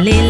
Vale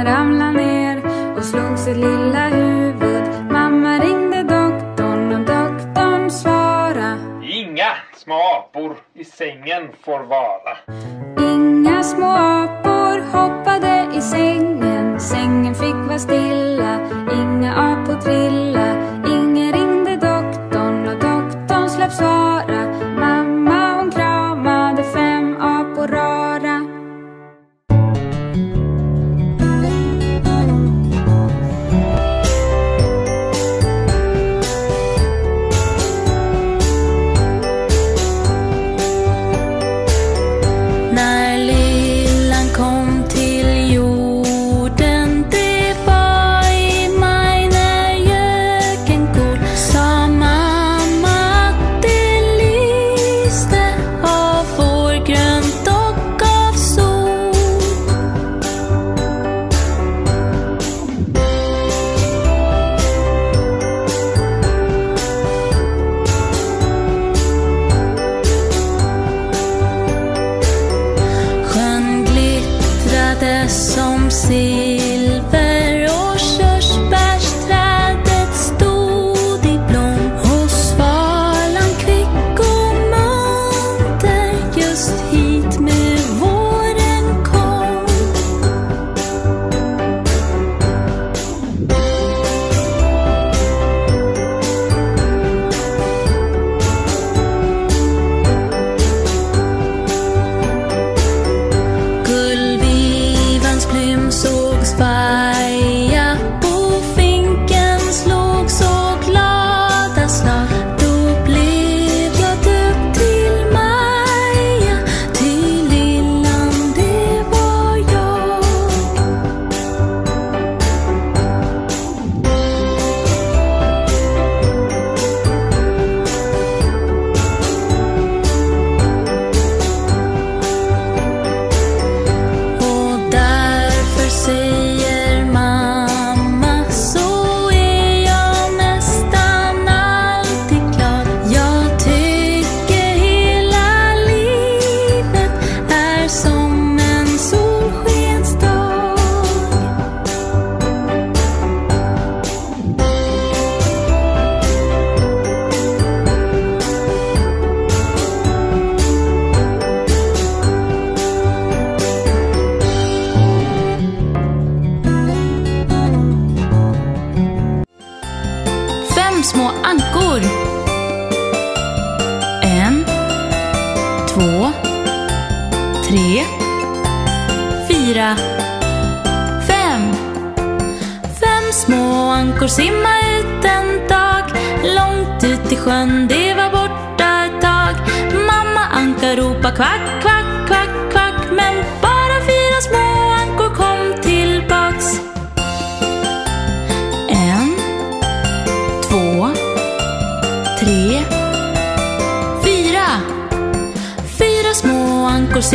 En ramlade ner och slog sitt lilla huvud. Mamma ringde doktorn och doktorn svara. Inga små apor i sängen får vara. Inga små apor hoppade i sängen. Sängen fick vara stilla. Inga apor trilla. Ingen ringde doktorn och doktorn släpp svara.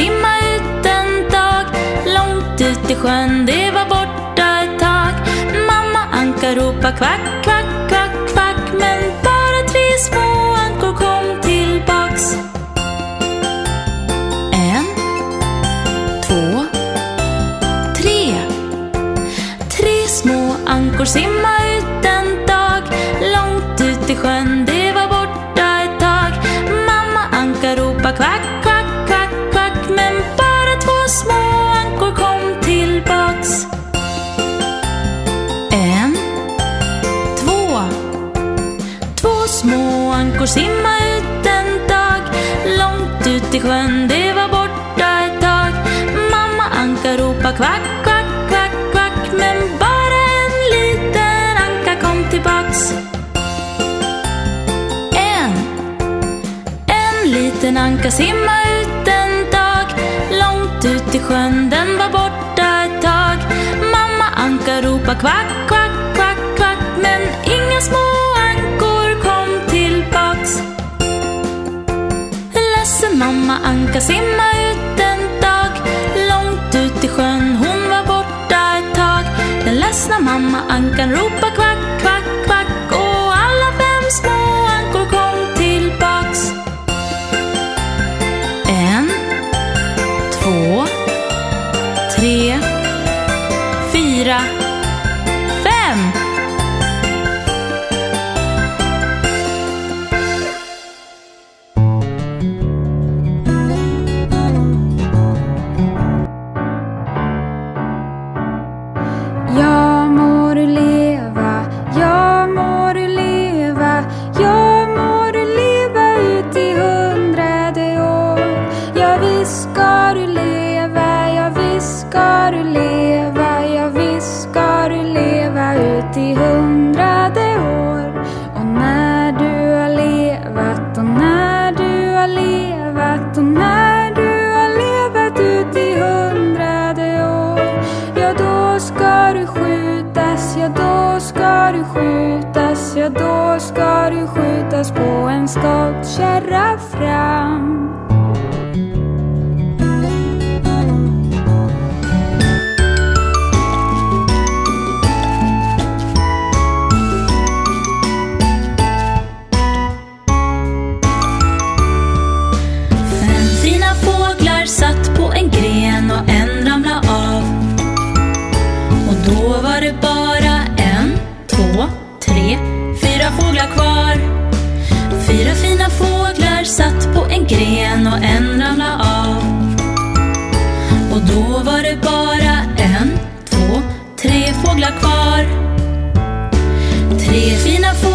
Simma ut en dag. Långt ut i sjön, det var borta ett tag. Mamma anka ropa kvack, kvack, kvack, kvack. Men bara tre små ankor kom tillbaks. En, två, tre. Tre små ankor simma ut en dag Långt ut i sjön, det var borta ett tag Mamma anka ropa kvack, människor simma ut en dag. Långt ut i sjön, det var borta ett tag. Mamma Anka ropa kvack, kvack, kvack, kvack. Men bara en liten anka kom tillbaks. En, en liten anka simma ut en dag. Långt ut i sjön, den var borta ett tag. Mamma Anka ropa kvack, kvack, kvack, kvack. Men inga små Anna Anka simma ut en dag långt ut i sjön. Hon var borta ett tag. Den ledsna mamma Ankan ropar du leva, ja visst ska du leva ut i hundrade år. Och när du har levat och när du har levat och när du har levat ut i hundrade år. Ja då ska du skjutas, ja då ska du skjutas, ja då ska du skjutas på en skottkärra fram. fåglar kvar. Tre fina fåglar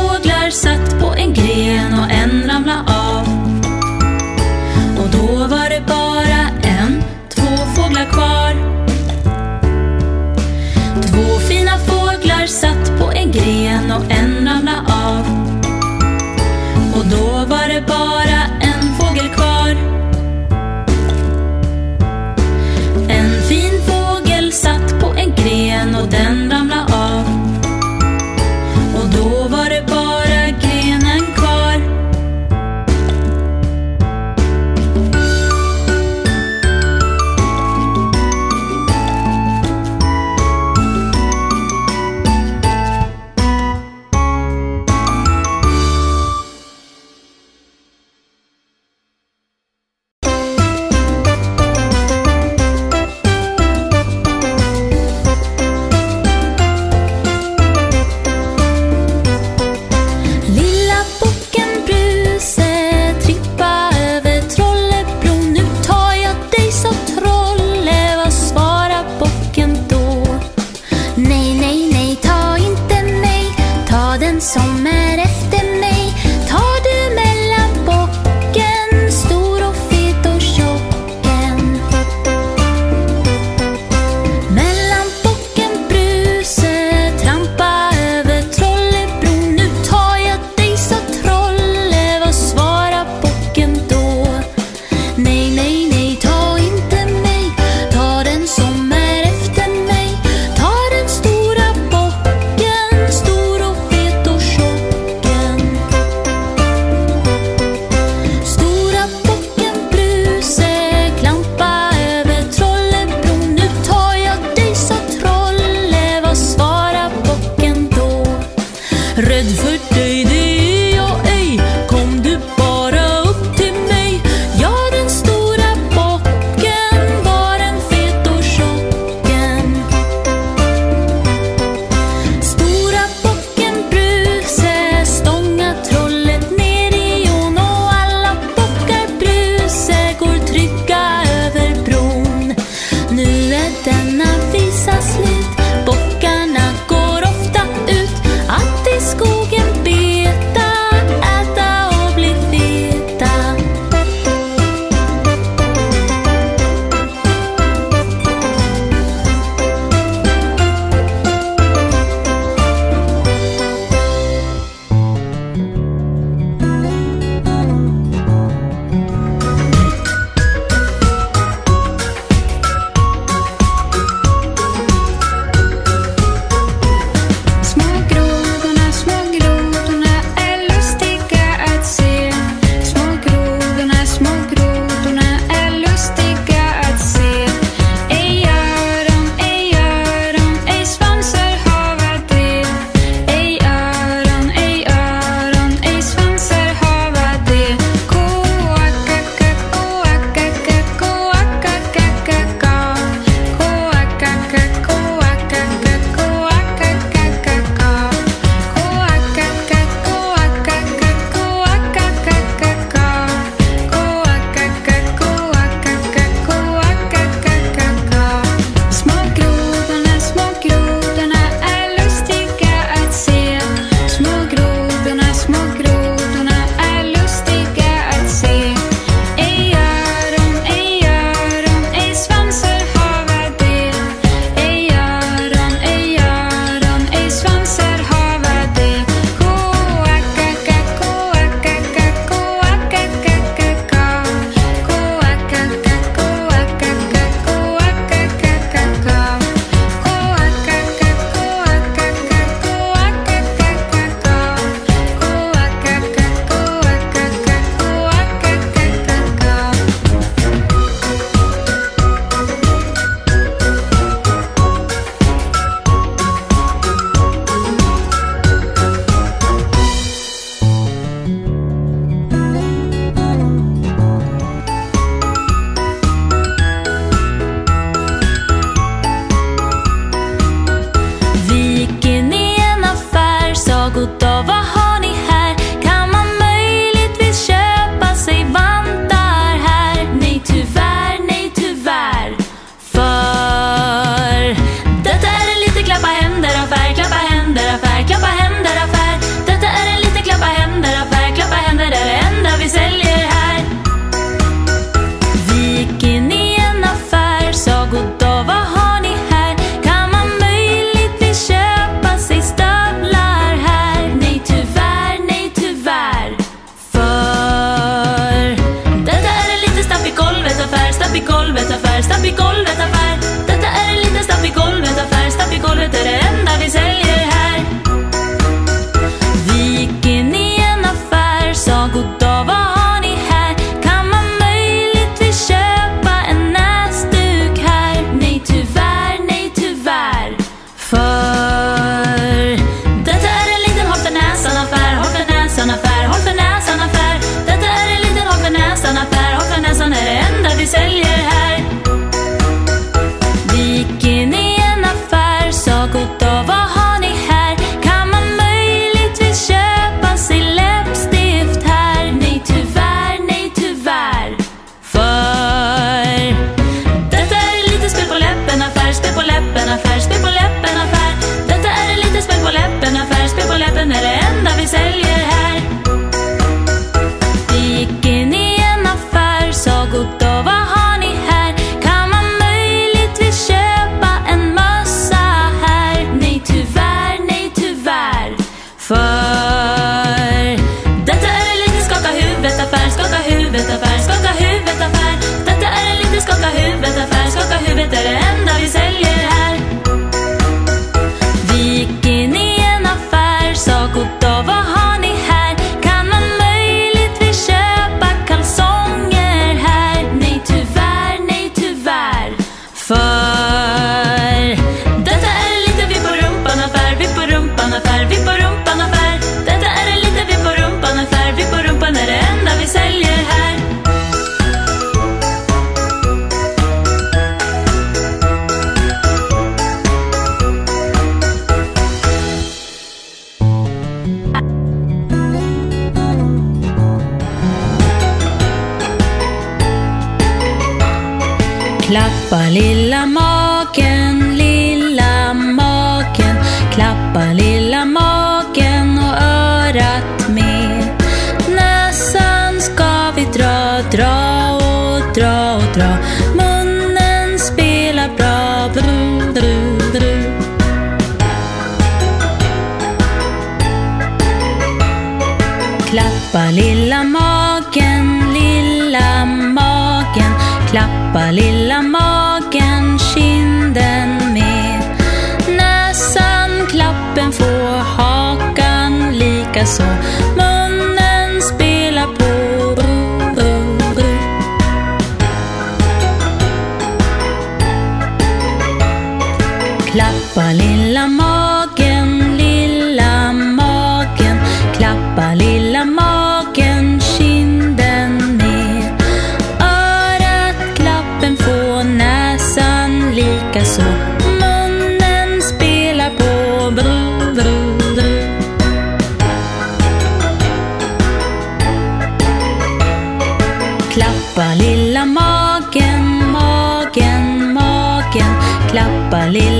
Klappa lilla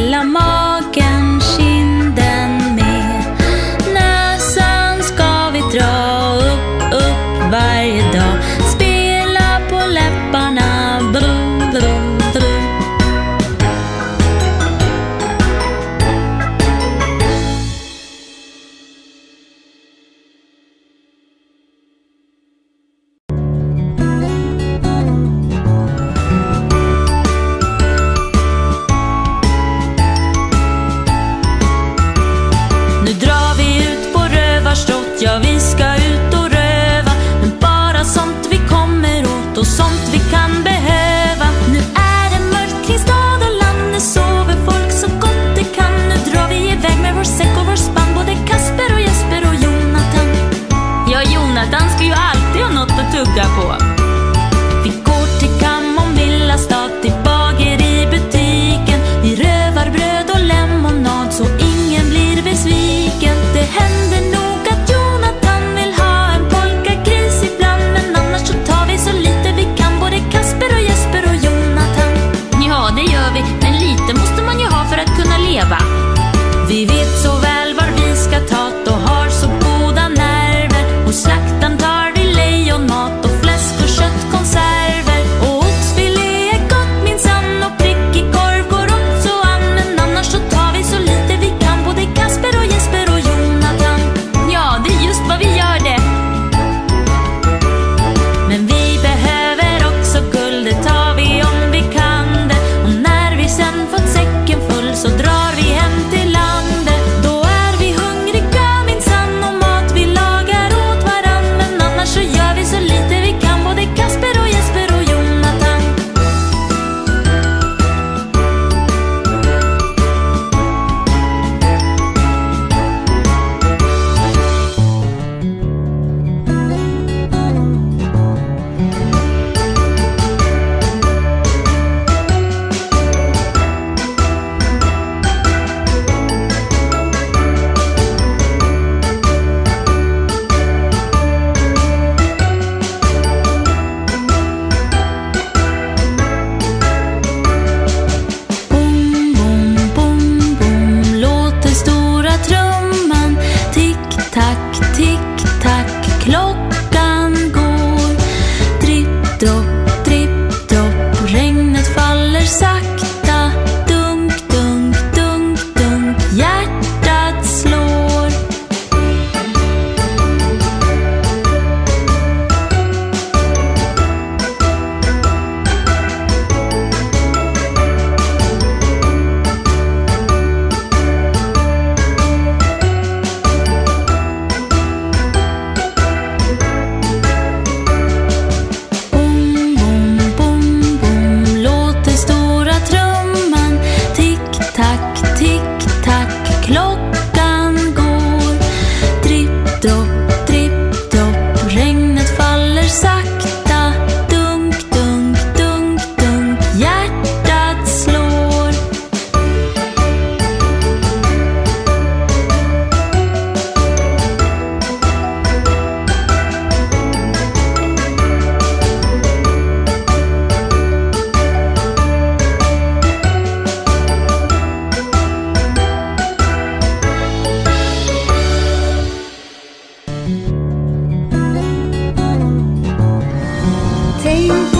You.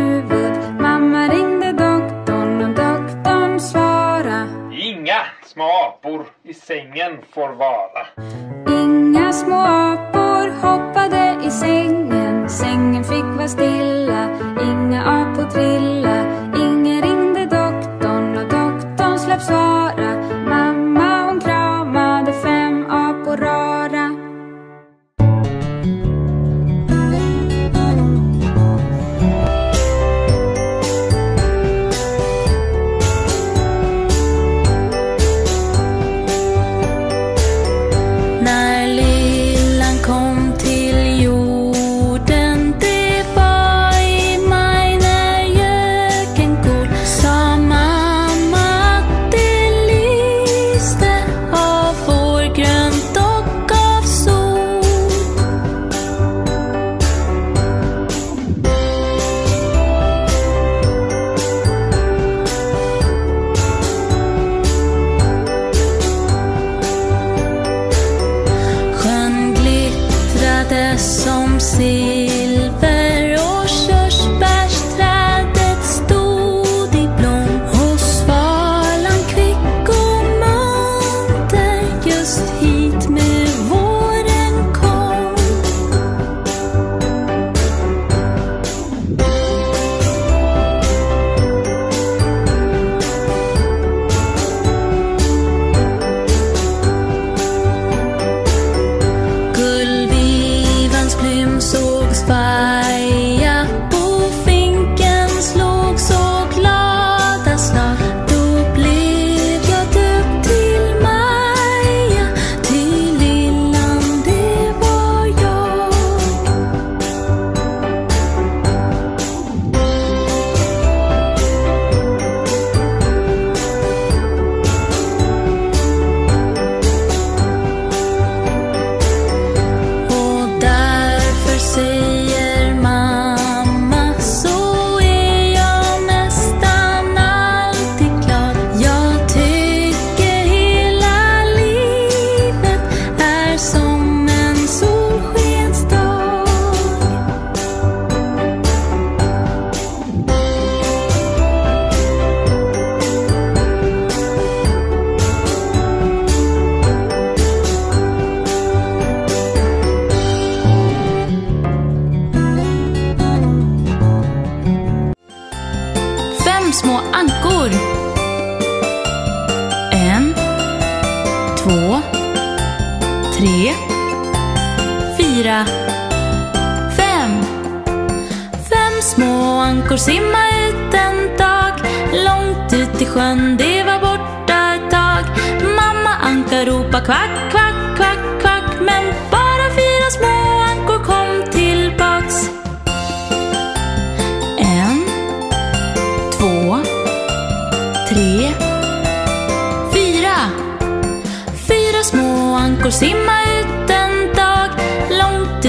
apor i sängen får vara. Inga små apor hoppade i sängen. Sängen fick vara stilla. Inga apor trilla. Ingen ringde doktorn och doktorn släpp svara.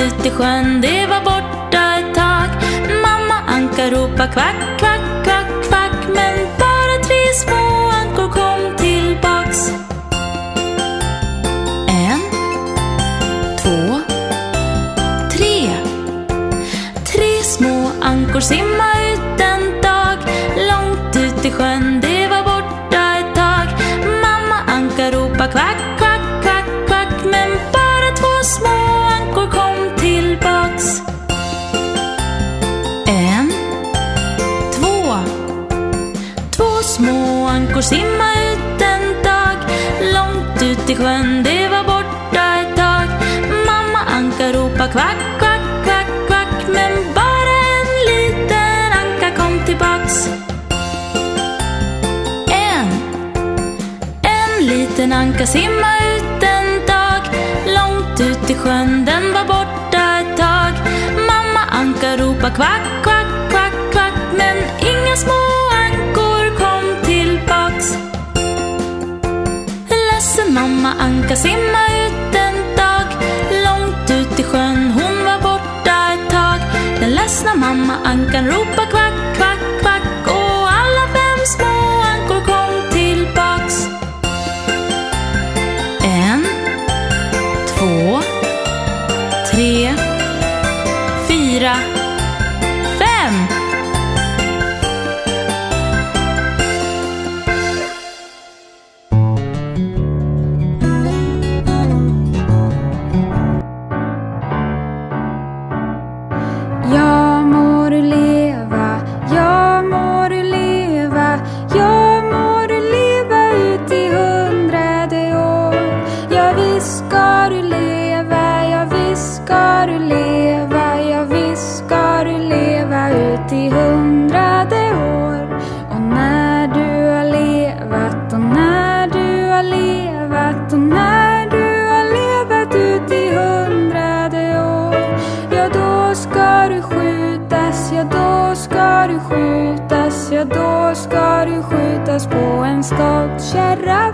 ut i sjön, det var borta ett tag. Mamma Anka ropar kvack, kvack ska simma ut en dag. Långt ut i sjön, den var borta ett tag. Mamma anka ropa kvack, kvack, kvack, kvack. Men inga små ankor kom tillbaks. Ledsen mamma anka simma ut en dag. Långt ut i sjön, hon var borta ett tag. Den ledsna mamma ankan ropa kvack agarrar